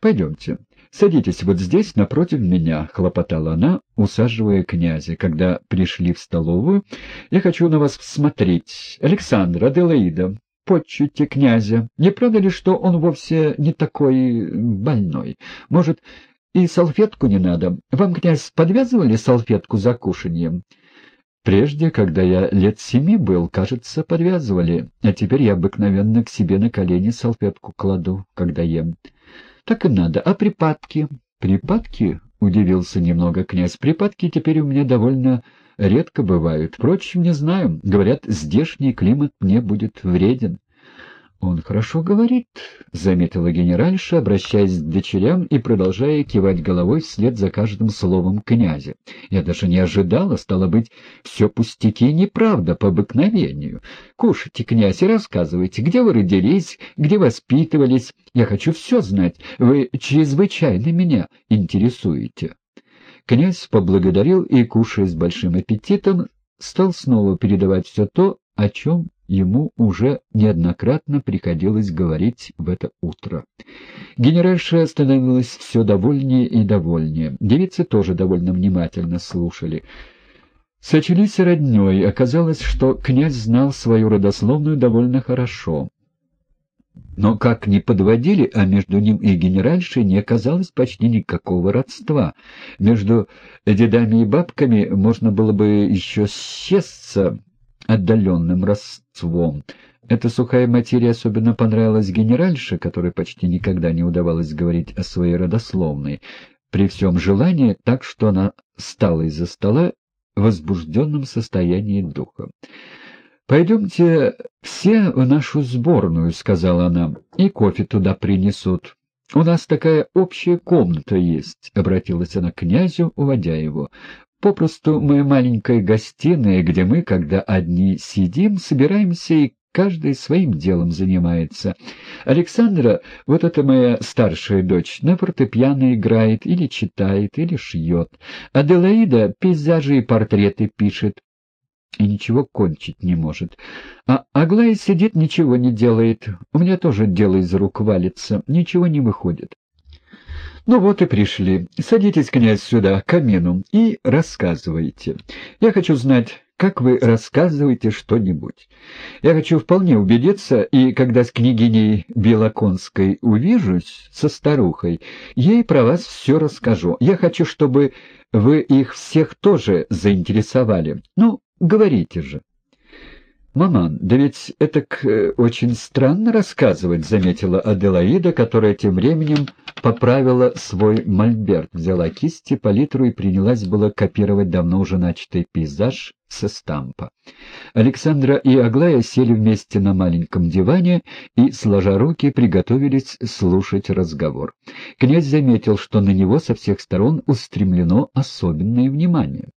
Пойдемте. Садитесь вот здесь, напротив меня, — хлопотала она, усаживая князя. Когда пришли в столовую, я хочу на вас смотреть. Александр, Аделаида, почуйте князя. Не правда ли, что он вовсе не такой больной? Может, и салфетку не надо? Вам, князь, подвязывали салфетку за кушаньем? Прежде, когда я лет семи был, кажется, подвязывали, а теперь я обыкновенно к себе на колени салфетку кладу, когда ем. Так и надо. А припадки? Припадки? — удивился немного князь. Припадки теперь у меня довольно редко бывают. Впрочем, не знаю. Говорят, здешний климат мне будет вреден. «Он хорошо говорит», — заметила генеральша, обращаясь к дочерям и продолжая кивать головой вслед за каждым словом князя. «Я даже не ожидала, стало быть, все пустяки и неправда по обыкновению. Кушайте, князь, и рассказывайте, где вы родились, где воспитывались. Я хочу все знать. Вы чрезвычайно меня интересуете». Князь поблагодарил и, кушая с большим аппетитом, стал снова передавать все то, о чем ему уже неоднократно приходилось говорить в это утро. Генеральша становилась все довольнее и довольнее. Девицы тоже довольно внимательно слушали. Сочелись родней. Оказалось, что князь знал свою родословную довольно хорошо. Но как ни подводили, а между ним и генеральшей не оказалось почти никакого родства. Между дедами и бабками можно было бы еще счесться отдаленным родством. Эта сухая материя особенно понравилась генеральше, которой почти никогда не удавалось говорить о своей родословной, при всем желании, так что она стала из-за стола в возбужденном состоянии духа. «Пойдемте все в нашу сборную», — сказала она, — «и кофе туда принесут». «У нас такая общая комната есть», — обратилась она к князю, уводя его. Попросту мы маленькая гостиная, где мы, когда одни сидим, собираемся и каждый своим делом занимается. Александра, вот это моя старшая дочь, на фортепиано играет или читает, или шьет. Аделаида пейзажи и портреты пишет и ничего кончить не может. А Аглая сидит, ничего не делает. У меня тоже дело из рук валится, ничего не выходит. Ну вот и пришли. Садитесь, князь, сюда, к камину, и рассказывайте. Я хочу знать, как вы рассказываете что-нибудь. Я хочу вполне убедиться, и когда с княгиней Белоконской увижусь, со старухой, ей про вас все расскажу. Я хочу, чтобы вы их всех тоже заинтересовали. Ну, говорите же. «Маман, да ведь это э, очень странно рассказывать», — заметила Аделаида, которая тем временем поправила свой мольберт, взяла кисти, палитру и принялась было копировать давно уже начатый пейзаж со стампа. Александра и Аглая сели вместе на маленьком диване и, сложа руки, приготовились слушать разговор. Князь заметил, что на него со всех сторон устремлено особенное внимание.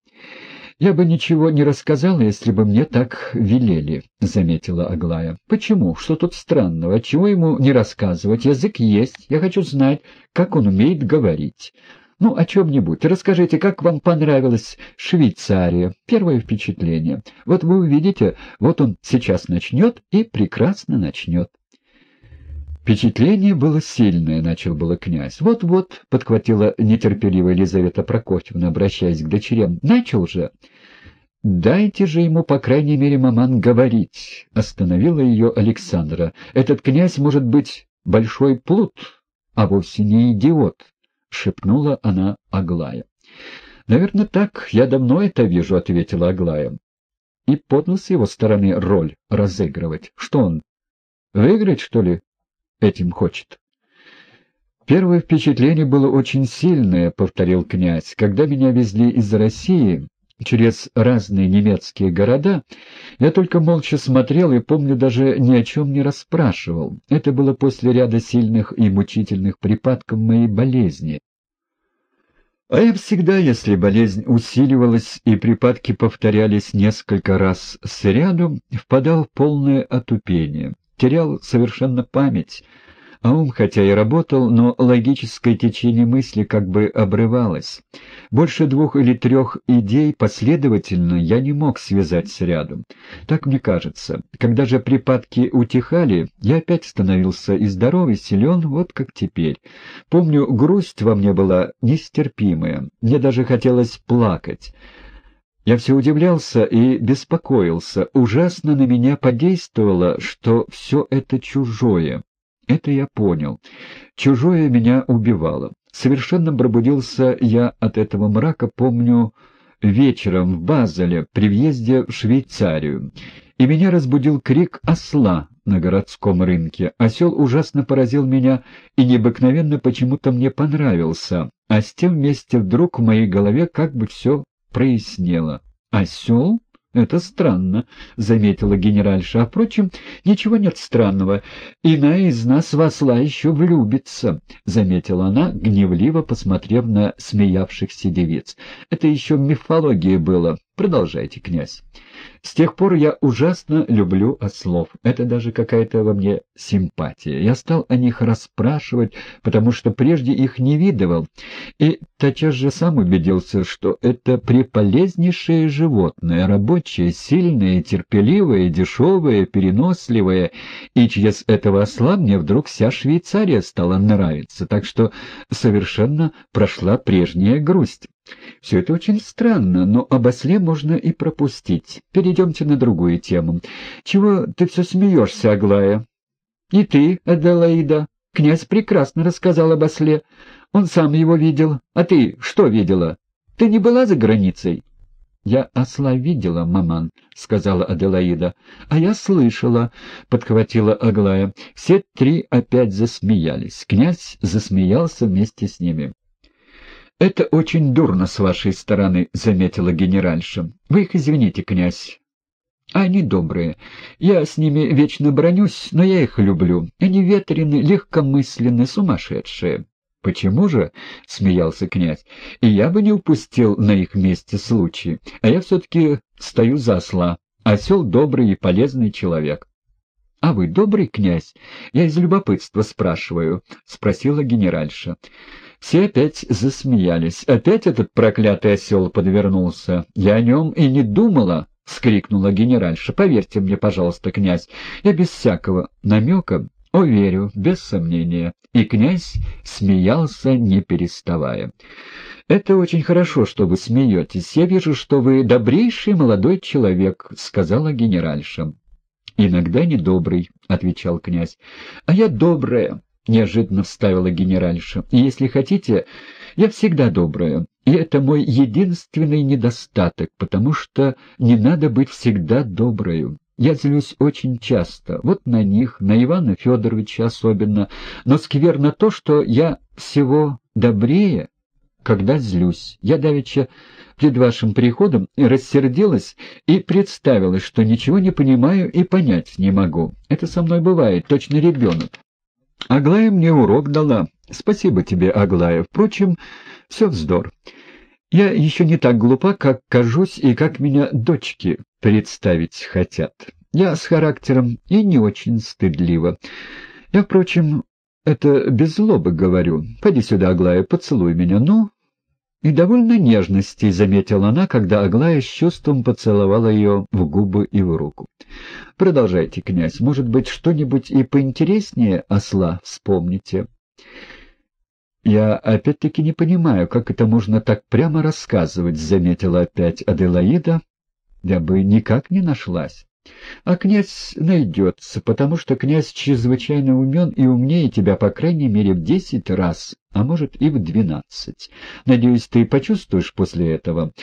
«Я бы ничего не рассказала, если бы мне так велели», — заметила Аглая. «Почему? Что тут странного? Чего ему не рассказывать? Язык есть. Я хочу знать, как он умеет говорить. Ну, о чем-нибудь. Расскажите, как вам понравилась Швейцария? Первое впечатление. Вот вы увидите, вот он сейчас начнет и прекрасно начнет». Впечатление было сильное, — начал было князь. Вот-вот, — подхватила нетерпеливая Елизавета Прокофьевна, обращаясь к дочерям, — начал же. «Дайте же ему, по крайней мере, маман, говорить», — остановила ее Александра. «Этот князь может быть большой плут, а вовсе не идиот», — шепнула она Аглая. «Наверное, так. Я давно это вижу», — ответила Аглая. И подал с его стороны роль разыгрывать. Что он, выиграть, что ли, этим хочет. «Первое впечатление было очень сильное», — повторил князь. «Когда меня везли из России через разные немецкие города, я только молча смотрел и, помню, даже ни о чем не расспрашивал. Это было после ряда сильных и мучительных припадков моей болезни. А я всегда, если болезнь усиливалась и припадки повторялись несколько раз сряду, впадал в полное отупение терял совершенно память, а ум хотя и работал, но логическое течение мысли как бы обрывалось. Больше двух или трех идей последовательно я не мог связать с рядом. Так мне кажется. Когда же припадки утихали, я опять становился и здоров, и силен, вот как теперь. Помню, грусть во мне была нестерпимая. Мне даже хотелось плакать. Я все удивлялся и беспокоился. Ужасно на меня подействовало, что все это чужое. Это я понял. Чужое меня убивало. Совершенно пробудился я от этого мрака, помню, вечером в Базеле при въезде в Швейцарию. И меня разбудил крик осла на городском рынке. Осел ужасно поразил меня и необыкновенно почему-то мне понравился. А с тем вместе вдруг в моей голове как бы все прояснело. «Осел? Это странно», — заметила генеральша. «А, впрочем, ничего нет странного. Иная из нас в осла еще влюбится», — заметила она, гневливо посмотрев на смеявшихся девиц. «Это еще в мифологии было. Продолжайте, князь». С тех пор я ужасно люблю ослов. Это даже какая-то во мне симпатия. Я стал о них расспрашивать, потому что прежде их не видывал, и тотчас же сам убедился, что это преполезнейшее животное, рабочее, сильное, терпеливое, дешевое, переносливое, и через этого осла мне вдруг вся Швейцария стала нравиться, так что совершенно прошла прежняя грусть. Все это очень странно, но об осле можно и пропустить. Перейдемте на другую тему. Чего ты все смеешься, Аглая? И ты, Аделаида. Князь прекрасно рассказал об осле. Он сам его видел. А ты что видела? Ты не была за границей? — Я осла видела, маман, — сказала Аделаида. — А я слышала, — подхватила Аглая. Все три опять засмеялись. Князь засмеялся вместе с ними. «Это очень дурно с вашей стороны», — заметила генеральша. «Вы их извините, князь. Они добрые. Я с ними вечно бронюсь, но я их люблю. Они ветрены, легкомысленны, сумасшедшие». «Почему же?» — смеялся князь. «И я бы не упустил на их месте случай. А я все-таки стою за осла. Осел добрый и полезный человек». «А вы добрый князь? Я из любопытства спрашиваю», — спросила генеральша. Все опять засмеялись. Опять этот проклятый осел подвернулся. Я о нем и не думала, — скрикнула генеральша. — Поверьте мне, пожалуйста, князь, я без всякого намека, о, верю, без сомнения. И князь смеялся, не переставая. — Это очень хорошо, что вы смеетесь. Я вижу, что вы добрейший молодой человек, — сказала генеральша. — Иногда недобрый, — отвечал князь. — А я добрая. — неожиданно вставила генеральша. — Если хотите, я всегда добрая, и это мой единственный недостаток, потому что не надо быть всегда доброю. Я злюсь очень часто, вот на них, на Ивана Федоровича особенно, но скверно то, что я всего добрее, когда злюсь. Я давеча перед вашим приходом рассердилась и представила, что ничего не понимаю и понять не могу. Это со мной бывает, точно ребенок. Аглая мне урок дала. Спасибо тебе, Аглая. Впрочем, все вздор. Я еще не так глупа, как кажусь и как меня дочки представить хотят. Я с характером и не очень стыдлива. Я, впрочем, это без злобы говорю. Пойди сюда, Аглая, поцелуй меня. Ну, и довольно нежности, — заметила она, когда Аглая с чувством поцеловала ее в губы и в руку. — Продолжайте, князь. Может быть, что-нибудь и поинтереснее осла вспомните? — Я опять-таки не понимаю, как это можно так прямо рассказывать, — заметила опять Аделаида. Я бы никак не нашлась. А князь найдется, потому что князь чрезвычайно умен и умнее тебя, по крайней мере, в десять раз, а может и в двенадцать. Надеюсь, ты почувствуешь после этого.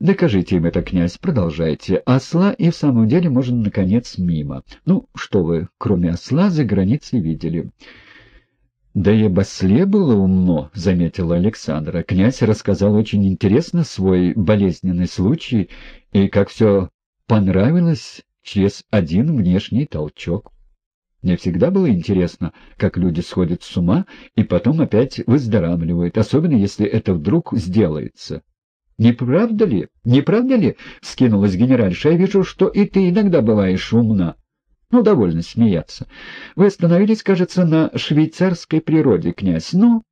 Докажите им это, князь, продолжайте. Осла и в самом деле можно, наконец, мимо. Ну, что вы, кроме осла, за границей видели?» «Да и об осле было умно», — заметила Александра. «Князь рассказал очень интересно свой болезненный случай, и как все понравилось через один внешний толчок. Мне всегда было интересно, как люди сходят с ума и потом опять выздоравливают, особенно если это вдруг сделается. «Не правда ли? Не правда ли?» — скинулась генеральша. «Я вижу, что и ты иногда бываешь умна». Ну, довольно смеяться. Вы остановились, кажется, на швейцарской природе, князь. Ну,